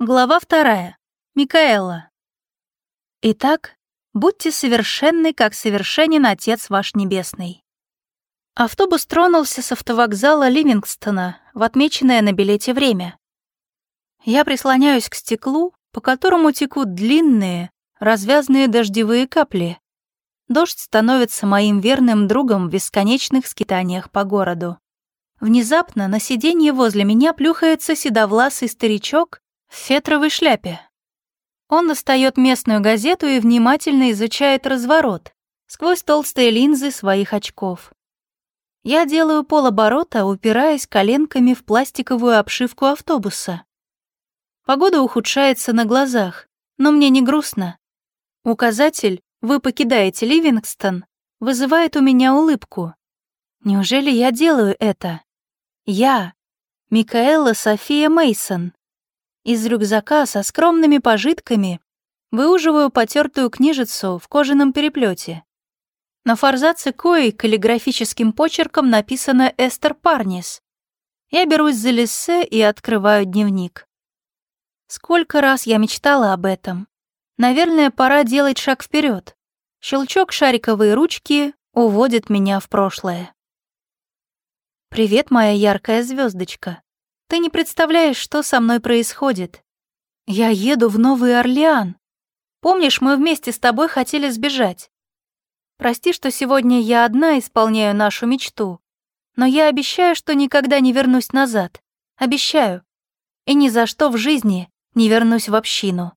Глава вторая. Микаэла. Итак, будьте совершенны, как совершенен Отец ваш Небесный. Автобус тронулся с автовокзала Ливингстона в отмеченное на билете время. Я прислоняюсь к стеклу, по которому текут длинные, развязные дождевые капли. Дождь становится моим верным другом в бесконечных скитаниях по городу. Внезапно на сиденье возле меня плюхается седовласый старичок в фетровой шляпе. Он достает местную газету и внимательно изучает разворот сквозь толстые линзы своих очков. Я делаю полоборота, упираясь коленками в пластиковую обшивку автобуса. Погода ухудшается на глазах, но мне не грустно. Указатель «Вы покидаете Ливингстон» вызывает у меня улыбку. Неужели я делаю это? Я, Микаэла София Мейсон. Из рюкзака со скромными пожитками выуживаю потертую книжицу в кожаном переплете. На форзаце кои каллиграфическим почерком написано «Эстер Парнис». Я берусь за лиссе и открываю дневник. Сколько раз я мечтала об этом. Наверное, пора делать шаг вперед. Щелчок шариковой ручки уводит меня в прошлое. «Привет, моя яркая звездочка. Ты не представляешь, что со мной происходит. Я еду в Новый Орлеан. Помнишь, мы вместе с тобой хотели сбежать? Прости, что сегодня я одна исполняю нашу мечту, но я обещаю, что никогда не вернусь назад. Обещаю. И ни за что в жизни не вернусь в общину.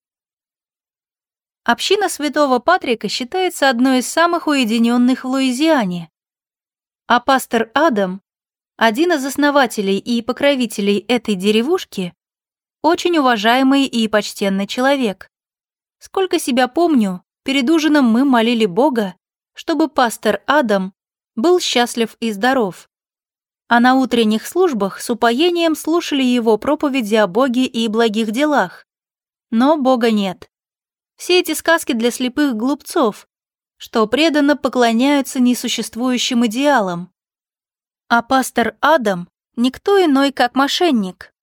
Община Святого Патрика считается одной из самых уединенных в Луизиане. А пастор Адам один из основателей и покровителей этой деревушки, очень уважаемый и почтенный человек. Сколько себя помню, перед ужином мы молили Бога, чтобы пастор Адам был счастлив и здоров. А на утренних службах с упоением слушали его проповеди о Боге и благих делах. Но Бога нет. Все эти сказки для слепых глупцов, что преданно поклоняются несуществующим идеалам. А пастор Адам — никто иной, как мошенник.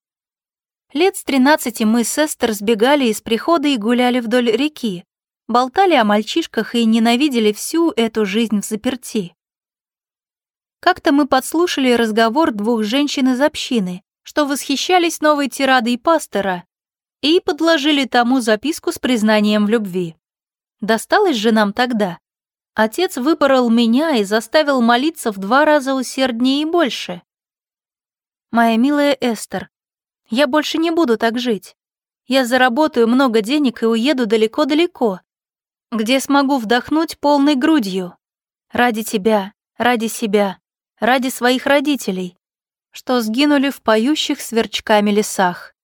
Лет с тринадцати мы с Эстер сбегали из прихода и гуляли вдоль реки, болтали о мальчишках и ненавидели всю эту жизнь в заперти. Как-то мы подслушали разговор двух женщин из общины, что восхищались новой тирадой пастора, и подложили тому записку с признанием в любви. Досталось же нам тогда. Отец выпорол меня и заставил молиться в два раза усерднее и больше. Моя милая Эстер, я больше не буду так жить. Я заработаю много денег и уеду далеко-далеко, где смогу вдохнуть полной грудью. Ради тебя, ради себя, ради своих родителей, что сгинули в поющих сверчками лесах.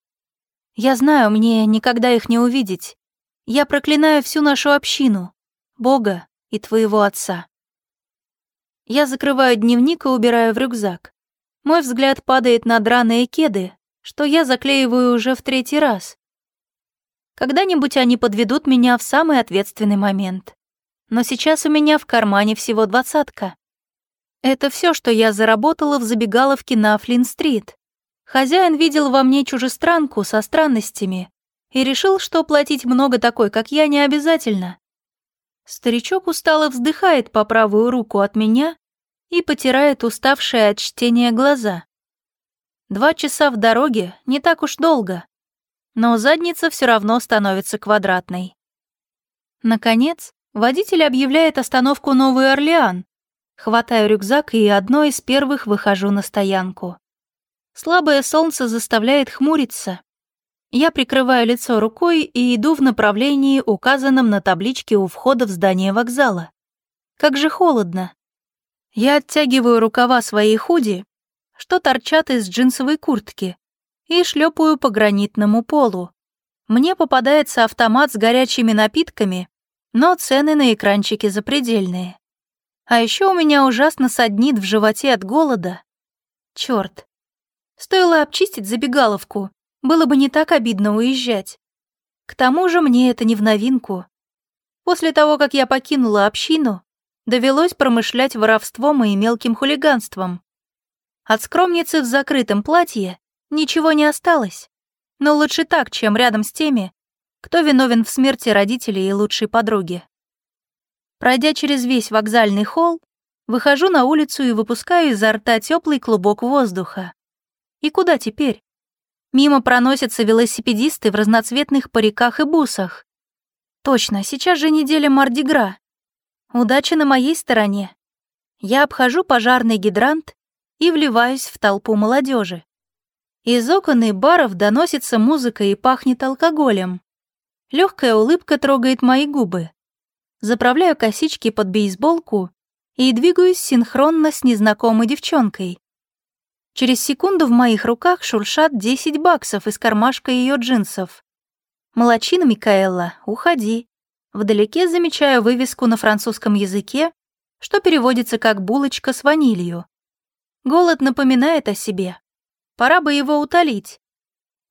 Я знаю, мне никогда их не увидеть. Я проклинаю всю нашу общину, Бога, и твоего отца. Я закрываю дневник и убираю в рюкзак. Мой взгляд падает на драные кеды, что я заклеиваю уже в третий раз. Когда-нибудь они подведут меня в самый ответственный момент. Но сейчас у меня в кармане всего двадцатка. Это все, что я заработала в забегаловке на Флинн-стрит. Хозяин видел во мне чужестранку со странностями и решил, что платить много такой, как я, не обязательно. Старичок устало вздыхает по правую руку от меня и потирает уставшие от чтения глаза. Два часа в дороге не так уж долго, но задница все равно становится квадратной. Наконец, водитель объявляет остановку Новый Орлеан. Хватаю рюкзак и одной из первых выхожу на стоянку. Слабое солнце заставляет хмуриться, я прикрываю лицо рукой и иду в направлении, указанном на табличке у входа в здание вокзала. Как же холодно. Я оттягиваю рукава своей худи, что торчат из джинсовой куртки, и шлепаю по гранитному полу. Мне попадается автомат с горячими напитками, но цены на экранчике запредельные. А еще у меня ужасно саднит в животе от голода. Черт. Стоило обчистить забегаловку, было бы не так обидно уезжать. К тому же мне это не в новинку. После того, как я покинула общину, довелось промышлять воровством и мелким хулиганством. От скромницы в закрытом платье ничего не осталось. Но лучше так, чем рядом с теми, кто виновен в смерти родителей и лучшей подруги. Пройдя через весь вокзальный холл, выхожу на улицу и выпускаю изо рта теплый клубок воздуха. И куда теперь? Мимо проносятся велосипедисты в разноцветных париках и бусах. Точно, сейчас же неделя Мардигра. Удача на моей стороне. Я обхожу пожарный гидрант и вливаюсь в толпу молодежи. Из окон и баров доносится музыка и пахнет алкоголем. Легкая улыбка трогает мои губы. Заправляю косички под бейсболку и двигаюсь синхронно с незнакомой девчонкой. Через секунду в моих руках шуршат 10 баксов из кармашка ее джинсов. Молочина Микаэлла, уходи. Вдалеке замечаю вывеску на французском языке, что переводится как «булочка с ванилью». Голод напоминает о себе. Пора бы его утолить.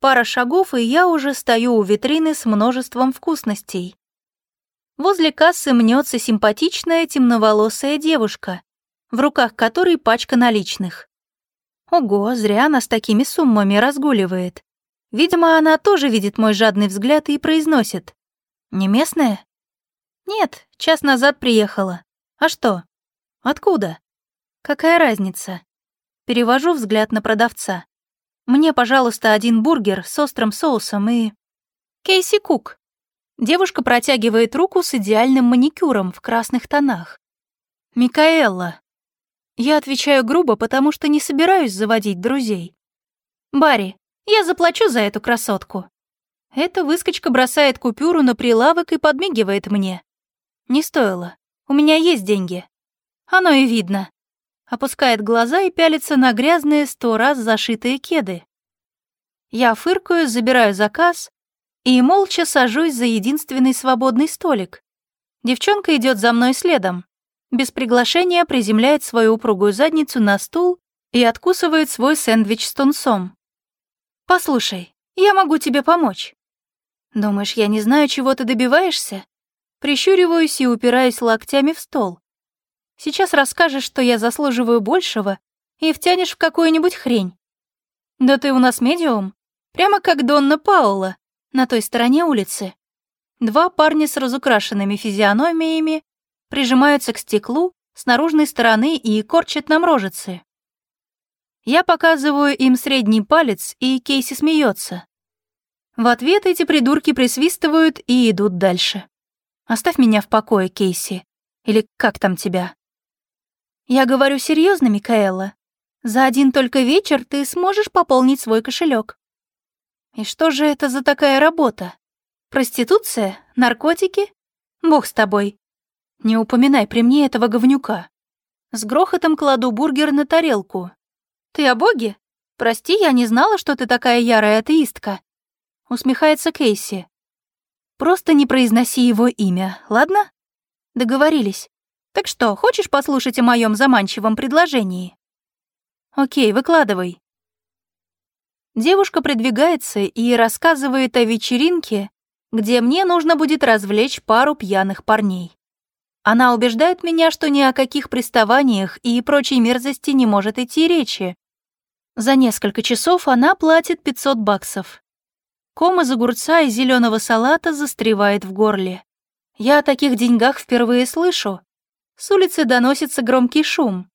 Пара шагов, и я уже стою у витрины с множеством вкусностей. Возле кассы мнется симпатичная темноволосая девушка, в руках которой пачка наличных. Ого, зря она с такими суммами разгуливает. Видимо, она тоже видит мой жадный взгляд и произносит. «Не местная?» «Нет, час назад приехала. А что? Откуда?» «Какая разница?» Перевожу взгляд на продавца. Мне, пожалуйста, один бургер с острым соусом и... Кейси Кук. Девушка протягивает руку с идеальным маникюром в красных тонах. Микаэлла. Я отвечаю грубо, потому что не собираюсь заводить друзей. Барри, я заплачу за эту красотку. Эта выскочка бросает купюру на прилавок и подмигивает мне. Не стоило. У меня есть деньги. Оно и видно опускает глаза и пялится на грязные сто раз зашитые кеды. Я фыркаю, забираю заказ и молча сажусь за единственный свободный столик. Девчонка идет за мной следом. Без приглашения приземляет свою упругую задницу на стул и откусывает свой сэндвич с тунцом. «Послушай, я могу тебе помочь». «Думаешь, я не знаю, чего ты добиваешься?» Прищуриваюсь и упираюсь локтями в стол. Сейчас расскажешь, что я заслуживаю большего, и втянешь в какую-нибудь хрень. Да ты у нас медиум, прямо как Донна Паула, на той стороне улицы. Два парня с разукрашенными физиономиями прижимаются к стеклу с наружной стороны и корчат нам рожицы. Я показываю им средний палец, и Кейси смеется. В ответ эти придурки присвистывают и идут дальше. Оставь меня в покое, Кейси. Или как там тебя? Я говорю серьезно, Микаэла. За один только вечер ты сможешь пополнить свой кошелек. И что же это за такая работа? Проституция? Наркотики? Бог с тобой. Не упоминай при мне этого говнюка. С грохотом кладу бургер на тарелку. Ты о боге? Прости, я не знала, что ты такая ярая атеистка. Усмехается Кейси. Просто не произноси его имя, ладно? Договорились. Так что, хочешь послушать о моем заманчивом предложении? Окей, выкладывай. Девушка придвигается и рассказывает о вечеринке, где мне нужно будет развлечь пару пьяных парней. Она убеждает меня, что ни о каких приставаниях и прочей мерзости не может идти речи. За несколько часов она платит 500 баксов. Ком из огурца и зеленого салата застревает в горле. Я о таких деньгах впервые слышу. С улицы доносится громкий шум.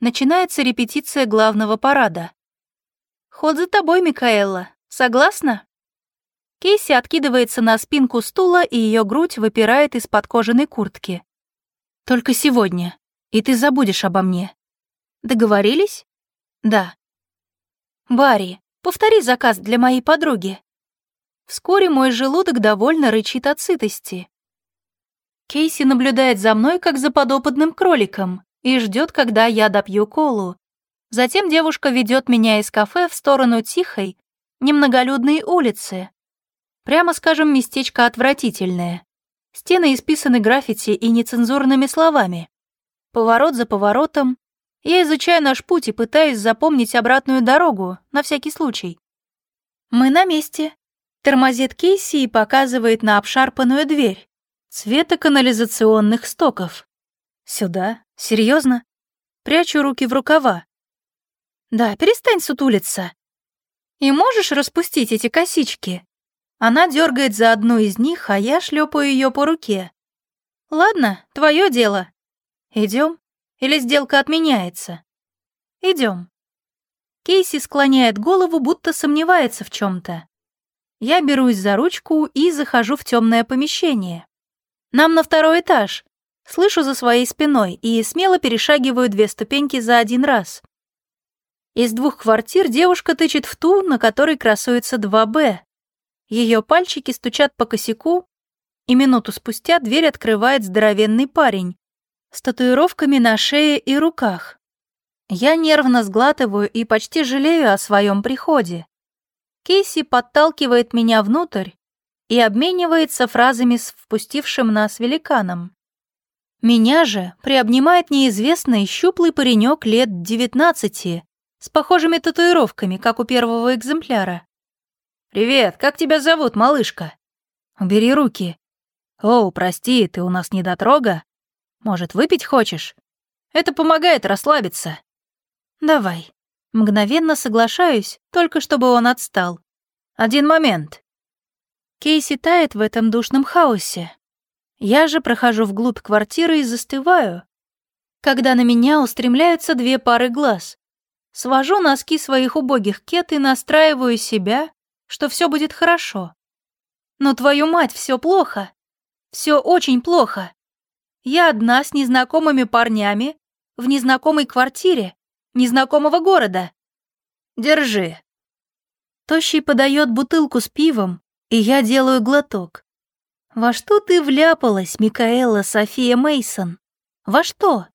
Начинается репетиция главного парада. «Ход за тобой, Микаэлла. Согласна?» Кейси откидывается на спинку стула, и ее грудь выпирает из-под кожаной куртки. «Только сегодня, и ты забудешь обо мне. Договорились?» «Да». «Барри, повтори заказ для моей подруги». Вскоре мой желудок довольно рычит от сытости. Кейси наблюдает за мной, как за подопытным кроликом, и ждет, когда я допью колу. Затем девушка ведет меня из кафе в сторону тихой, немноголюдной улицы. Прямо скажем, местечко отвратительное. Стены исписаны граффити и нецензурными словами. Поворот за поворотом. Я изучаю наш путь и пытаюсь запомнить обратную дорогу, на всякий случай. Мы на месте. Тормозит Кейси и показывает на обшарпанную дверь цвета канализационных стоков. Сюда? Серьезно? Прячу руки в рукава. Да, перестань сутулиться. И можешь распустить эти косички? Она дергает за одну из них, а я шлепаю ее по руке. Ладно, твое дело. Идем? Или сделка отменяется? Идем. Кейси склоняет голову, будто сомневается в чем-то. Я берусь за ручку и захожу в темное помещение. Нам на второй этаж. Слышу за своей спиной и смело перешагиваю две ступеньки за один раз. Из двух квартир девушка тычет в ту, на которой красуется 2Б. Ее пальчики стучат по косяку, и минуту спустя дверь открывает здоровенный парень с татуировками на шее и руках. Я нервно сглатываю и почти жалею о своем приходе. Кейси подталкивает меня внутрь и обменивается фразами с впустившим нас великаном. Меня же приобнимает неизвестный щуплый паренек лет девятнадцати с похожими татуировками, как у первого экземпляра. «Привет, как тебя зовут, малышка?» «Убери руки». «Оу, прости, ты у нас недотрога? Может, выпить хочешь? Это помогает расслабиться». «Давай». Мгновенно соглашаюсь, только чтобы он отстал. Один момент. Кейси тает в этом душном хаосе. Я же прохожу вглубь квартиры и застываю, когда на меня устремляются две пары глаз. Свожу носки своих убогих кет и настраиваю себя, что все будет хорошо. Но твою мать, все плохо. Все очень плохо. Я одна с незнакомыми парнями в незнакомой квартире незнакомого города. Держи. Тощий подает бутылку с пивом, и я делаю глоток. Во что ты вляпалась, Микаэла София Мейсон? Во что?